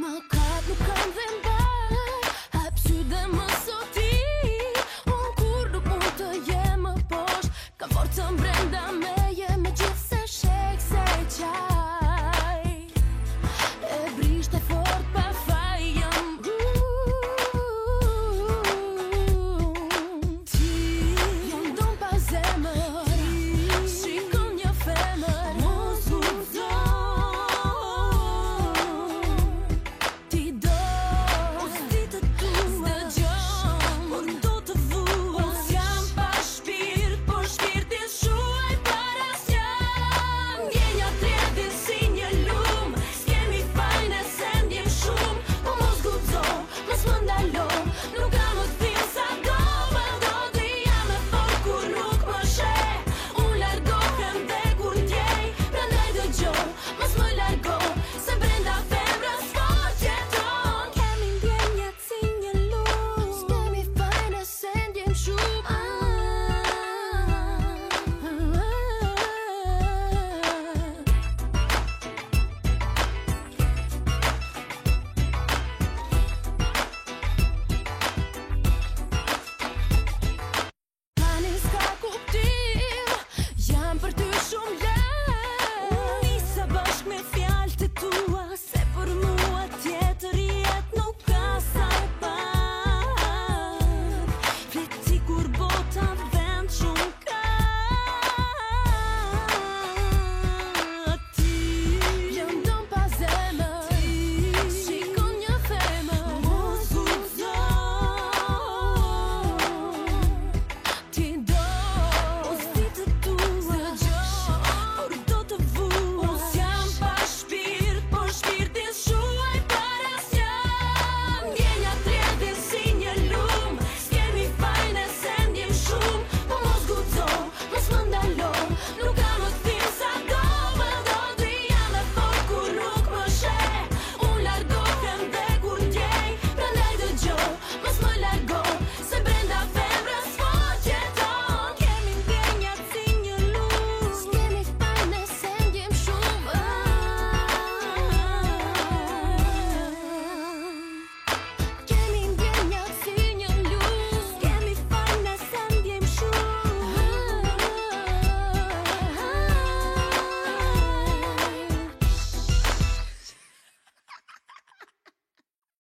Makat mukam ve